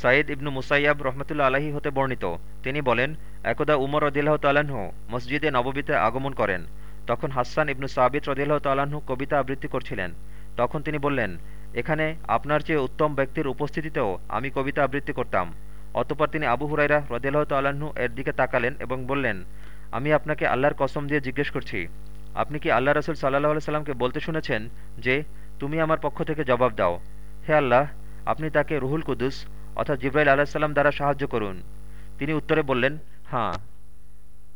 সাঈদ ইবনু মুসাইয়াব রহমতুল্লা আলাহি হতে বর্ণিত। তিনি বলেন, একদা উমর রদিল্লাহ তাল্লাহ্ন মসজিদে নববীতে আগমন করেন। তখন হাসান ইবনু সাবিত রদিল্লাহ তাল্লাহ্ন কবিতা আবৃত্তি করছিলেন। তখন তিনি বললেন, এখানে আপনার চেয়ে উত্তম ব্যক্তির উপস্থিতিতেও আমি কবিতা আবৃত্তি করতাম। অতপর তিনি আবু হুরাইরা রদিল্লাহ তাল্লাহ্ন এর দিকে তাকালেন এবং বললেন, আমি আপনাকে আল্লাহর কসম দিয়ে জিজ্ঞেস করছি। আপনি কি আল্লাহ রসুল সাল্লাহ সাল্লামকে বলতে শুনেছেন যে, তুমি আমার পক্ষ থেকে জবাব দাও। হে আল্লাহ, আপনি তাকে রুহুল কুদুস অর্থাৎ জিব্রাইল আলাহিসাল্লাম দ্বারা সাহায্য করুন। তিনি উত্তরে বললেন হাঁ